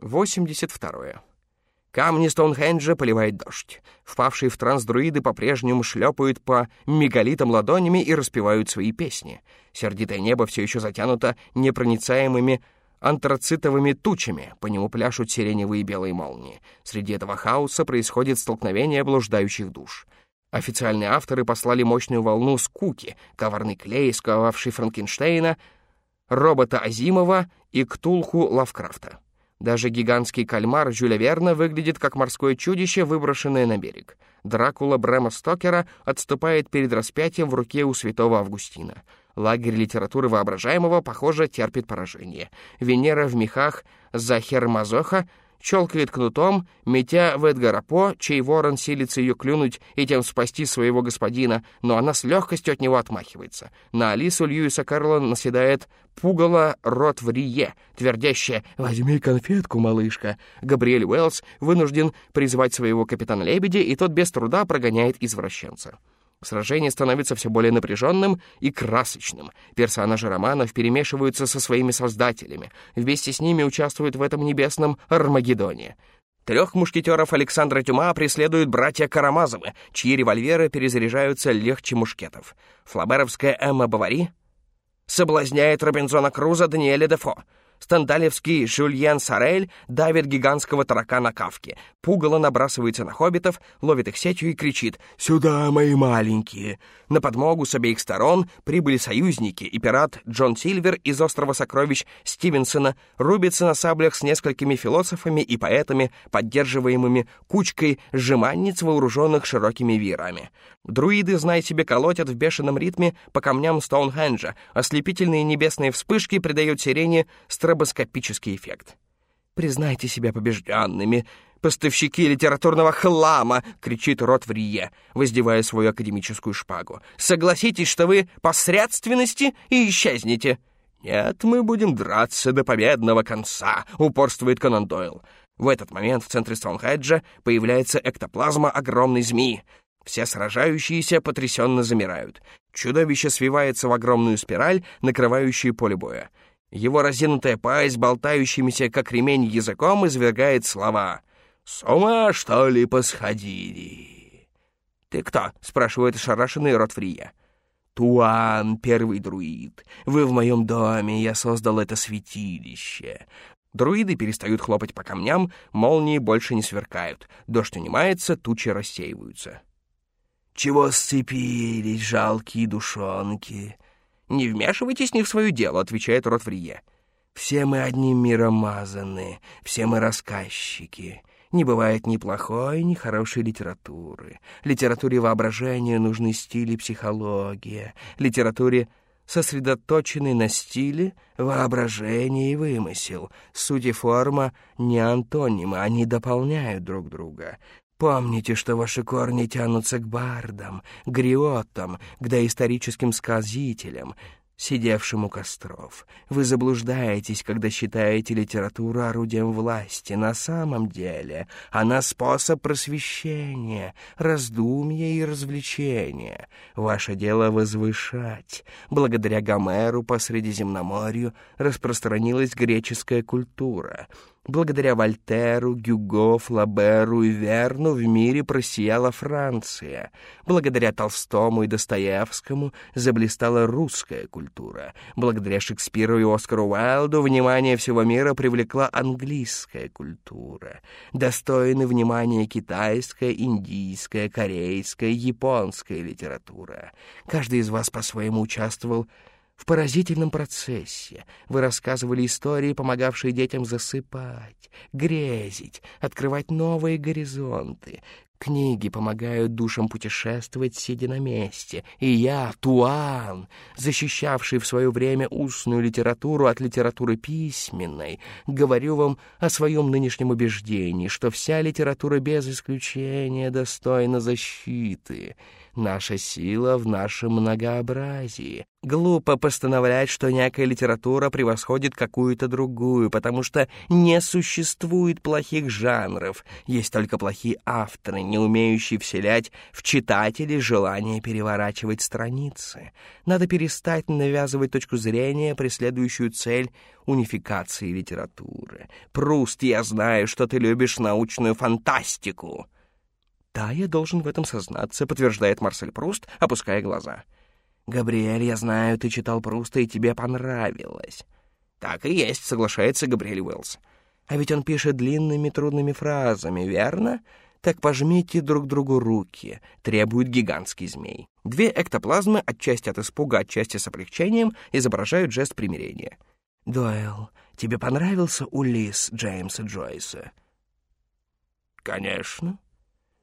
82. Камни Стоунхенджа поливает дождь. Впавшие в транс друиды по-прежнему шлепают по мегалитам ладонями и распевают свои песни. Сердитое небо все еще затянуто непроницаемыми антрацитовыми тучами, по нему пляшут сиреневые и белые молнии. Среди этого хаоса происходит столкновение блуждающих душ. Официальные авторы послали мощную волну скуки, коварный клей, сковавший Франкенштейна, робота Азимова и Ктулху Лавкрафта. Даже гигантский кальмар Жюля Верна выглядит как морское чудище, выброшенное на берег. Дракула Брэма Стокера отступает перед распятием в руке у святого Августина. Лагерь литературы воображаемого, похоже, терпит поражение. Венера в мехах Захер Мазоха щелкает кнутом, метя в Эдгара По, чей ворон силится ее клюнуть и тем спасти своего господина, но она с легкостью от него отмахивается. На Алису Льюиса Карла наседает пугало рот в рие, твердящая «Возьми конфетку, малышка». Габриэль Уэллс вынужден призвать своего капитана Лебедя, и тот без труда прогоняет извращенца. Сражение становится все более напряженным и красочным. Персонажи романов перемешиваются со своими создателями. Вместе с ними участвуют в этом небесном Армагеддоне. Трех мушкетеров Александра Тюма преследуют братья Карамазовы, чьи револьверы перезаряжаются легче мушкетов. Флаберовская Эмма Бавари соблазняет Робинзона Круза Даниэля Дефо — Стендалевский Жюльен Сорель давит гигантского таракана Кавки. Пугало набрасывается на хоббитов, ловит их сетью и кричит «Сюда, мои маленькие!». На подмогу с обеих сторон прибыли союзники, и пират Джон Сильвер из «Острова сокровищ» Стивенсона рубится на саблях с несколькими философами и поэтами, поддерживаемыми кучкой сжиманниц, вооруженных широкими веерами. Друиды, знай себе, колотят в бешеном ритме по камням Стоунхенджа, ослепительные небесные вспышки придают сирене стробоскопический эффект. «Признайте себя побежденными, поставщики литературного хлама!» — кричит Рот в Рие, воздевая свою академическую шпагу. «Согласитесь, что вы посредственности и исчезнете!» «Нет, мы будем драться до победного конца», — упорствует Конан Дойл. В этот момент в центре Стоунхеджа появляется эктоплазма огромной змеи. Все сражающиеся потрясенно замирают. Чудовище свивается в огромную спираль, накрывающую поле боя. Его разинутая пасть, болтающимися, как ремень языком, извергает слова. «С ума, что ли, посходили?» «Ты кто?» — спрашивает ошарашенный Ротфрия. «Туан, первый друид. Вы в моем доме, я создал это святилище». Друиды перестают хлопать по камням, молнии больше не сверкают. Дождь унимается, тучи рассеиваются. «Чего сцепились, жалкие душонки?» «Не вмешивайтесь не в свое дело», — отвечает Ротфрие. «Все мы одним миром мазаны, все мы рассказчики. Не бывает ни плохой, ни хорошей литературы. Литературе воображения нужны стили психология. Литературе сосредоточенный на стиле, воображение и вымысел. Суть и форма не антонимы, они дополняют друг друга. Помните, что ваши корни тянутся к бардам, гриотам, к доисторическим сказителям, сидевшим у костров. Вы заблуждаетесь, когда считаете литературу орудием власти. На самом деле она способ просвещения, раздумья и развлечения. Ваше дело возвышать. Благодаря Гомеру по Средиземноморью распространилась греческая культура — Благодаря Вольтеру, Гюго, Флаберу и Верну в мире просияла Франция. Благодаря Толстому и Достоевскому заблистала русская культура. Благодаря Шекспиру и Оскару Уайлду внимание всего мира привлекла английская культура. Достойны внимания китайская, индийская, корейская, японская литература. Каждый из вас по-своему участвовал в поразительном процессе. Вы рассказывали истории, помогавшие детям засыпать, грезить, открывать новые горизонты. Книги помогают душам путешествовать, сидя на месте. И я, Туан, защищавший в свое время устную литературу от литературы письменной, говорю вам о своем нынешнем убеждении, что вся литература без исключения достойна защиты. Наша сила в нашем многообразии. Глупо постановлять, что некая литература превосходит какую-то другую, потому что не существует плохих жанров, есть только плохие авторы, не умеющий вселять в читателей желание переворачивать страницы. Надо перестать навязывать точку зрения, преследующую цель унификации литературы. Пруст, я знаю, что ты любишь научную фантастику. Да, я должен в этом сознаться, подтверждает Марсель Пруст, опуская глаза. Габриэль, я знаю, ты читал Пруста, и тебе понравилось. Так и есть, соглашается Габриэль Уэллс. А ведь он пишет длинными трудными фразами, верно? Так пожмите друг другу руки, требует гигантский змей. Две эктоплазмы, отчасти от испуга, отчасти с облегчением, изображают жест примирения. «Дойл, тебе понравился Улис Джеймса Джойса?» «Конечно.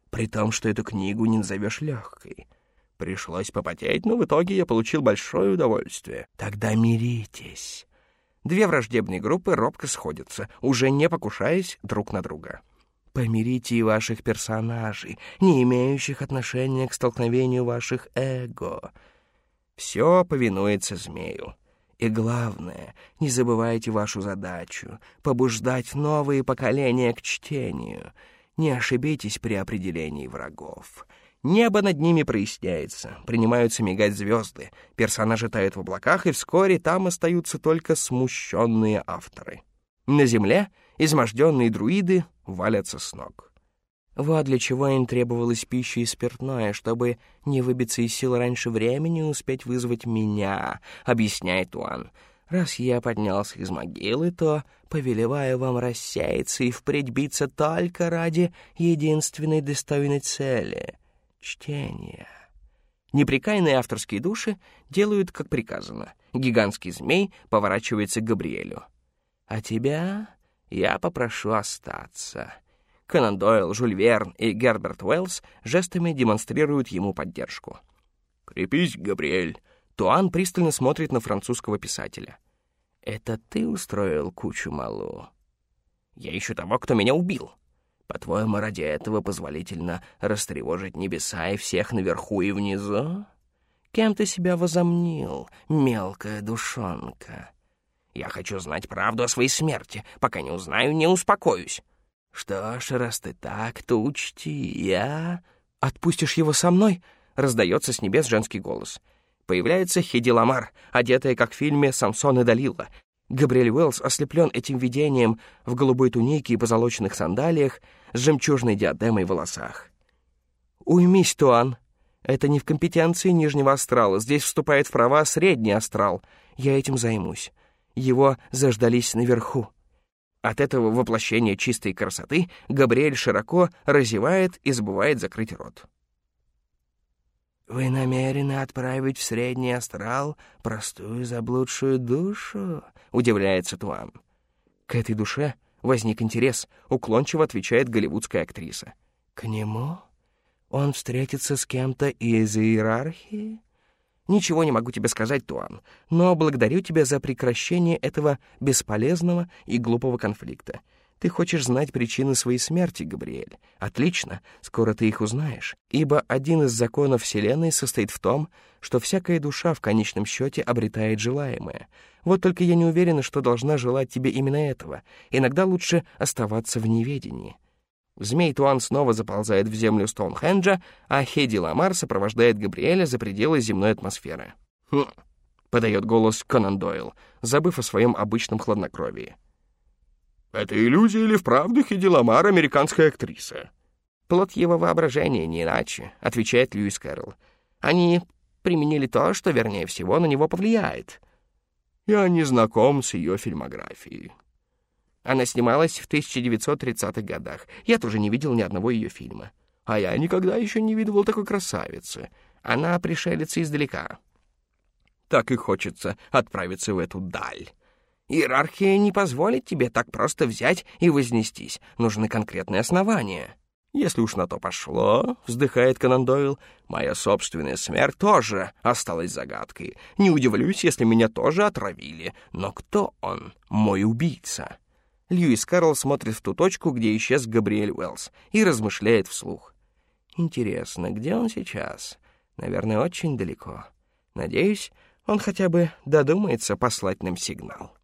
При том, что эту книгу не назовешь легкой. Пришлось попотеть, но в итоге я получил большое удовольствие. Тогда миритесь. Две враждебные группы робко сходятся, уже не покушаясь друг на друга. Помирите и ваших персонажей, не имеющих отношения к столкновению ваших эго. Все повинуется змею. И главное, не забывайте вашу задачу — побуждать новые поколения к чтению. Не ошибитесь при определении врагов. Небо над ними проясняется, принимаются мигать звезды, персонажи тают в облаках, и вскоре там остаются только смущенные авторы. На земле изможденные друиды валятся с ног. Вот для чего им требовалась пища и спиртное, чтобы не выбиться из сил раньше времени и успеть вызвать меня, объясняет Уан. Раз я поднялся из могилы, то повелеваю вам рассеяться и впредь биться только ради единственной достойной цели — чтения. Непрекаянные авторские души делают, как приказано. Гигантский змей поворачивается к Габриэлю. «А тебя я попрошу остаться». Конан Дойл, Жюль Верн и Герберт Уэллс жестами демонстрируют ему поддержку. «Крепись, Габриэль!» Туан пристально смотрит на французского писателя. «Это ты устроил кучу малу?» «Я ищу того, кто меня убил», по-твоему, ради этого позволительно растревожить небеса и всех наверху и внизу? Кем ты себя возомнил, мелкая душонка? Я хочу знать правду о своей смерти. Пока не узнаю, не успокоюсь. Что ж, раз ты так, то учти, я... Отпустишь его со мной? Раздается с небес женский голос. Появляется Хеди Ламар, одетая, как в фильме «Самсон и Далила», Габриэль Уэллс ослеплен этим видением в голубой тунике и позолоченных сандалиях с жемчужной диадемой в волосах. «Уймись, Туан. Это не в компетенции нижнего астрала. Здесь вступает в права средний астрал. Я этим займусь. Его заждались наверху». От этого воплощения чистой красоты Габриэль широко разевает и забывает закрыть рот. «Вы намерены отправить в средний астрал простую заблудшую душу?» — удивляется Туан. К этой душе возник интерес, уклончиво отвечает голливудская актриса. «К нему? Он встретится с кем-то из иерархии?» «Ничего не могу тебе сказать, Туан, но благодарю тебя за прекращение этого бесполезного и глупого конфликта. Ты хочешь знать причины своей смерти, Габриэль? Отлично, скоро ты их узнаешь. Ибо один из законов Вселенной состоит в том, что всякая душа в конечном счете обретает желаемое. Вот только я не уверена, что должна желать тебе именно этого. Иногда лучше оставаться в неведении. Змей Туан снова заползает в землю Стоунхенджа, а Хеди Ламар сопровождает Габриэля за пределы земной атмосферы. «Хм», — подает голос Конан Дойл, забыв о своем обычном хладнокровии. Это иллюзия или вправду Хеди Ламар американская актриса? Плод его воображения, не иначе, отвечает Льюис Кэрролл. Они применили то, что, вернее всего, на него повлияет. Я не знаком с ее фильмографией. Она снималась в 1930-х годах. Я тоже не видел ни одного ее фильма. А я никогда еще не видывал такой красавицы. Она пришелица издалека. Так и хочется отправиться в эту даль. Иерархия не позволит тебе так просто взять и вознестись. Нужны конкретные основания. Если уж на то пошло, вздыхает Конан Дойл, моя собственная смерть тоже осталась загадкой. Не удивлюсь, если меня тоже отравили. Но кто он, мой убийца? Льюис Карл смотрит в ту точку, где исчез Габриэль Уэллс, и размышляет вслух. Интересно, где он сейчас? Наверное, очень далеко. Надеюсь, он хотя бы додумается послать нам сигнал.